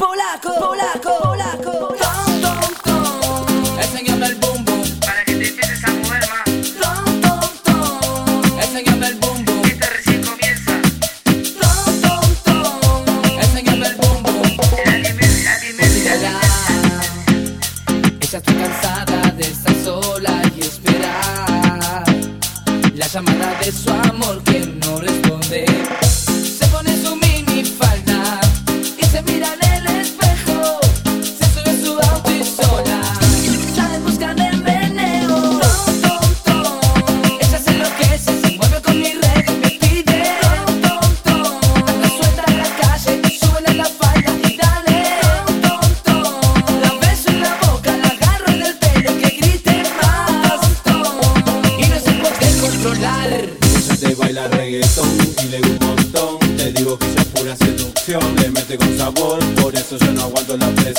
polaco, polaco, polaco.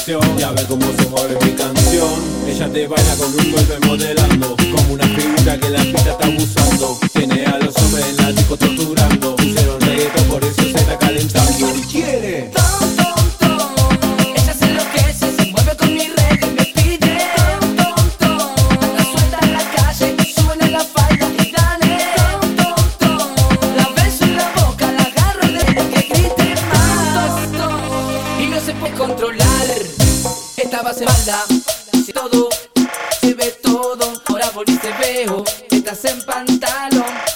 acción Ya ve cómo se mueve mi canción. Ella te baila con un golpe modelando. estás en pantalón.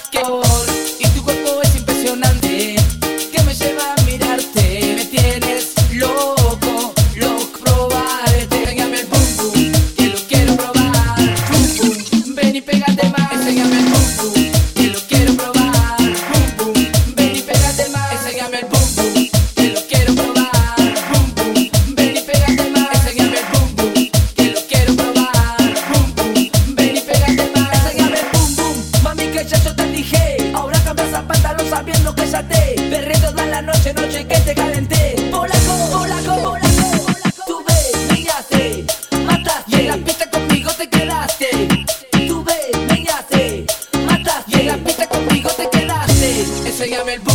enséñame el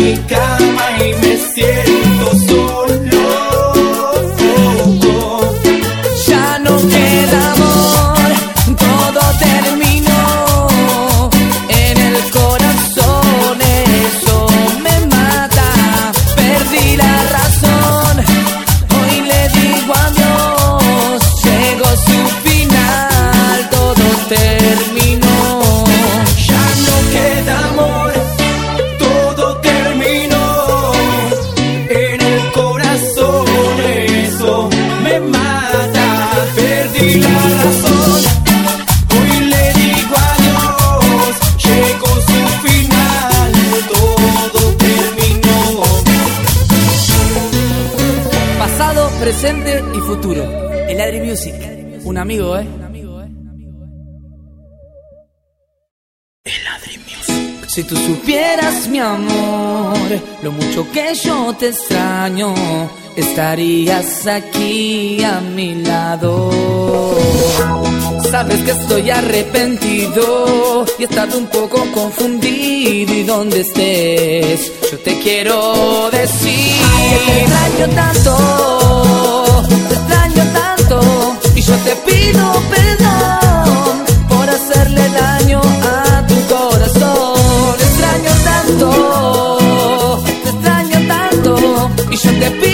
mi cama y me siento presente y futuro. El Adri Music, un amigo, ¿eh? Si tú supieras, mi amor, lo mucho que yo te extraño, estarías aquí a mi lado. Sabes que estoy arrepentido y he estado un poco confundido. Y donde estés, yo te quiero decir. Te extraño tanto, te extraño tanto. Y yo te pido perdón por hacerle daño a tu corazón. Te extraño tanto, te extraño tanto. Y yo te pido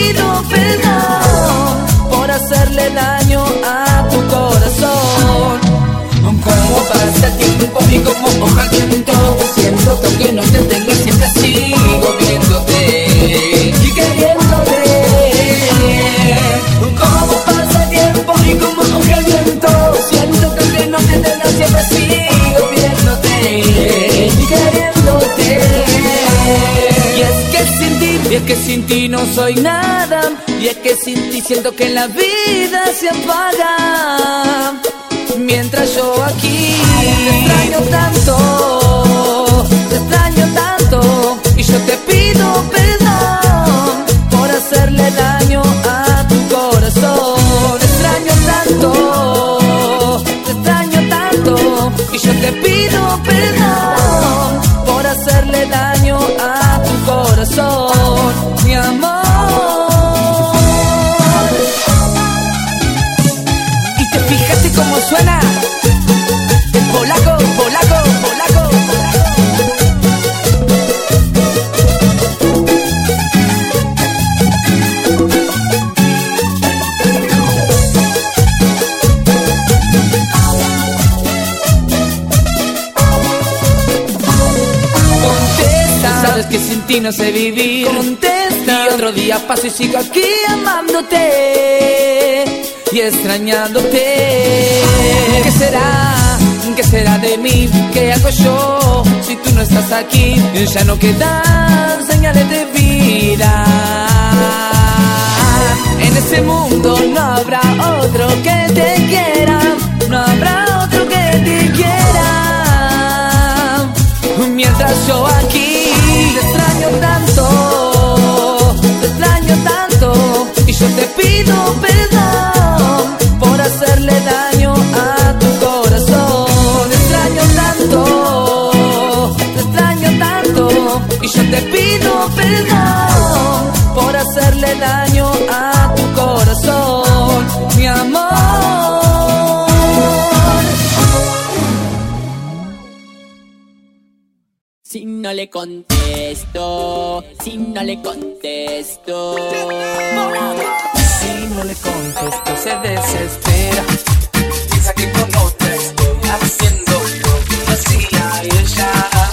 ti no soy nada Y es que sin ti siento que la vida se apaga. Mientras yo aquí te extraño tanto, te extraño tanto y yo te pido paso y sigo aquí amándote y extrañándote. ¿Qué será? ¿Qué será de mí? ¿Qué hago yo si tú no estás aquí? Ya no quedan señales de vida. En ese mundo no habrá otro que te quiera, no habrá otro que te quiera. Mientras yo aquí te extraño tanto, no le contesto, si no le contesto. Si no le contesto, se desespera. Piensa que con otra estoy haciendo lo que hacía ella.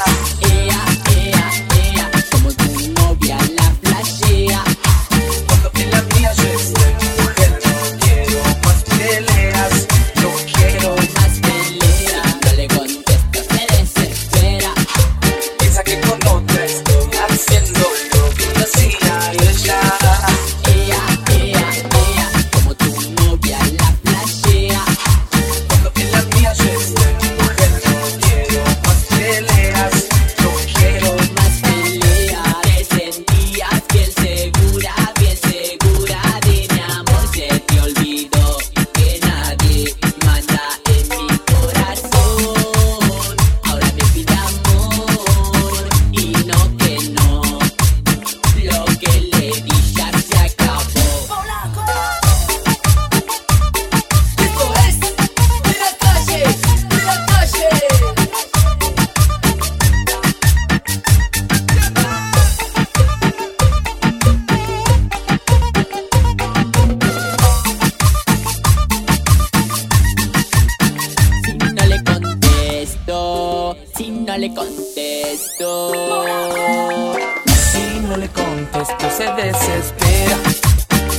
desespera.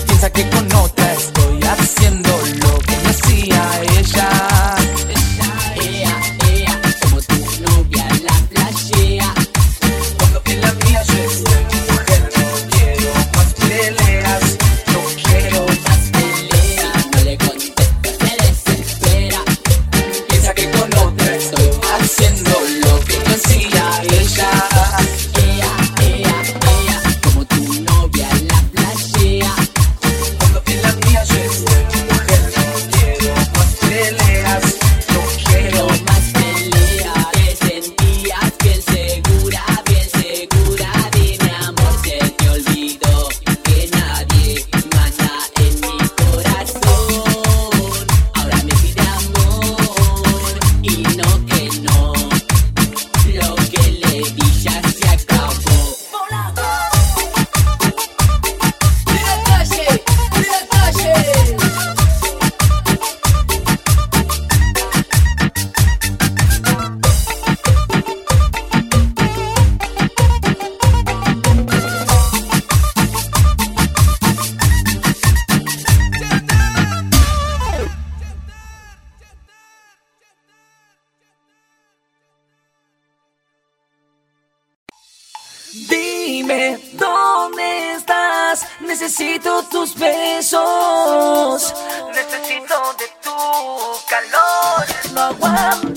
Piensa que con otra estoy haciendo. tu calor no aguanto.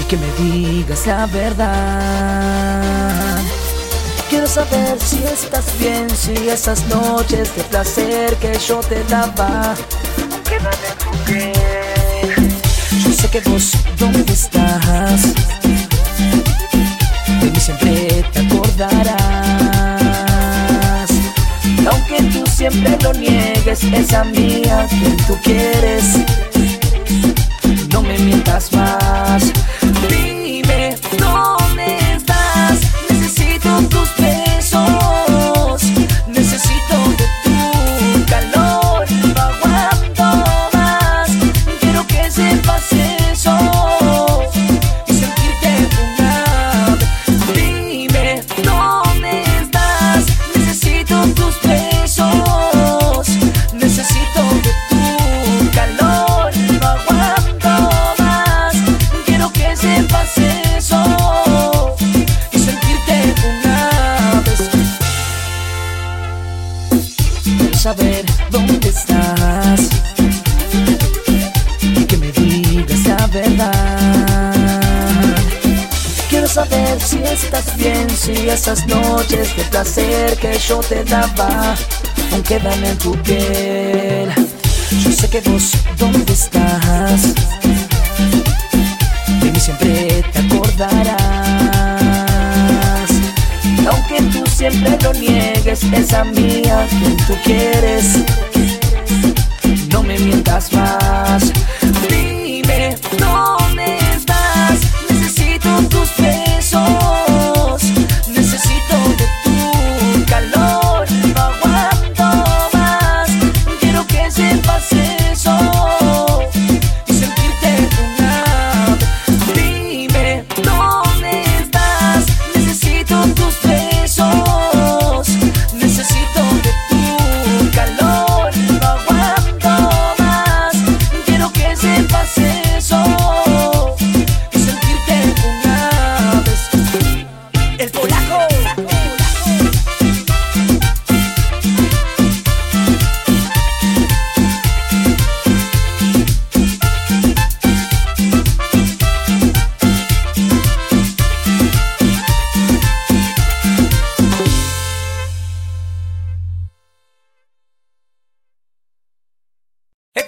y que me digas la verdad. Quiero saber si estás bien, si esas noches de placer que yo te daba, aunque. Yo sé que vos dónde estás, de mí siempre te acordarás. Aunque tú siempre lo niegues, esa mía que tú quieres. fantasmas y esas noches de placer que yo te daba aún quedan en tu piel. Yo sé que vos, ¿dónde estás? De mí siempre te acordarás. Aunque tú siempre lo niegues, esa mía quien tú quieres. No me mientas más.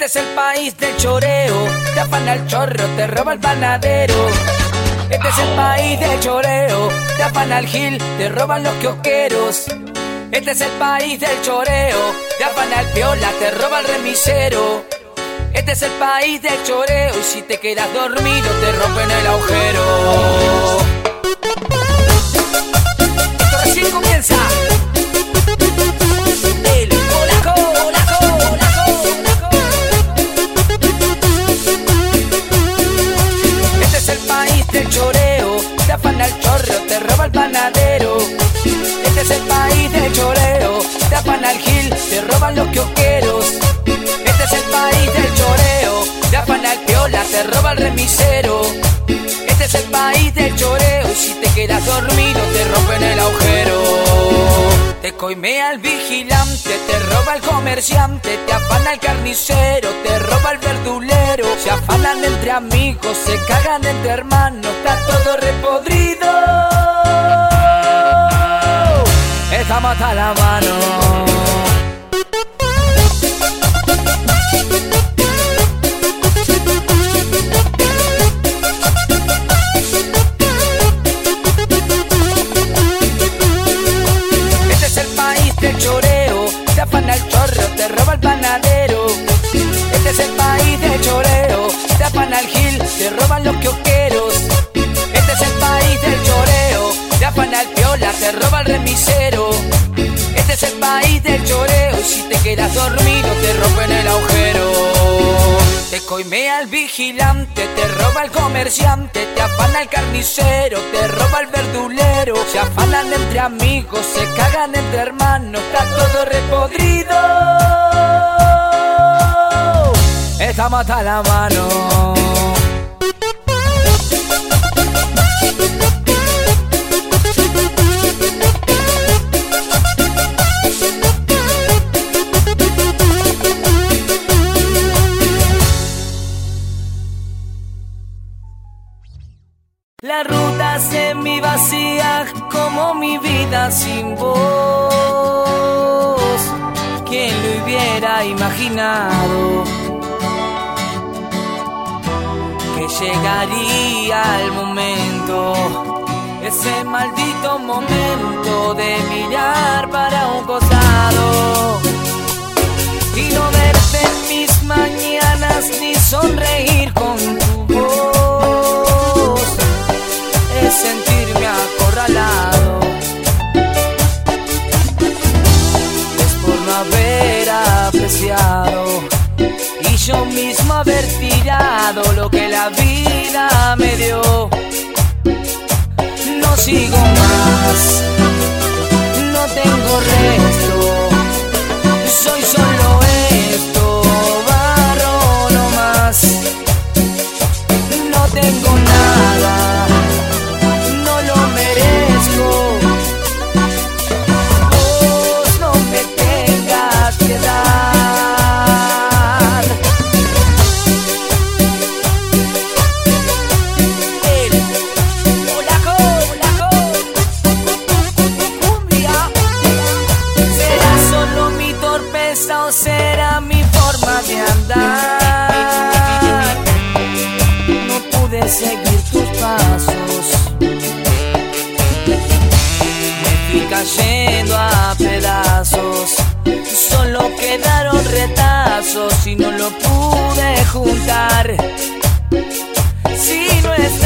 Este es el país del choreo. Te afana el chorro, te roba el panadero. Este es el país del choreo. Te afana el gil, te roban los kiosqueros. Este es el país del choreo. Te afana el piola, te roba el remisero. Este es el país del choreo. Y si te quedas dormido, te rompen el agujero. Esto recién comienza. Este es el país del choreo, te afana el gil, te roban los kiosqueros. Este es el país del choreo, te afana el piola, te roba el remisero. Este es el país del choreo, y si te quedas dormido te rompen el agujero. Te coimea el vigilante, te roba el comerciante, te afana el carnicero, te roba el verdulero. Se afanan entre amigos, se cagan entre hermanos, está todo repodrido. Estamos la mano. Este es el país del choreo, te afana el chorro, te roba el panadero. Este es el país del choreo, te afana el gil, te roban los kiosqueros. Este es el país del choreo, te afana el piola, te roba el remisero. País del choreo, si te quedas dormido te rompen el agujero. Te coimea el vigilante, te roba el comerciante, te afana el carnicero, te roba el verdulero. Se afanan entre amigos, se cagan entre hermanos, está todo repodrido. Estamos hasta la mano. La ruta semi vacía como mi vida sin voz. ¿Quién lo hubiera imaginado? Que llegaría el momento, ese maldito momento de mirar para un costado y no verte en mis mañanas ni sonreír con haber tirado lo que la vida me dio. No sigo más cayendo a pedazos. Solo quedaron retazos y no lo pude juntar. Si no estás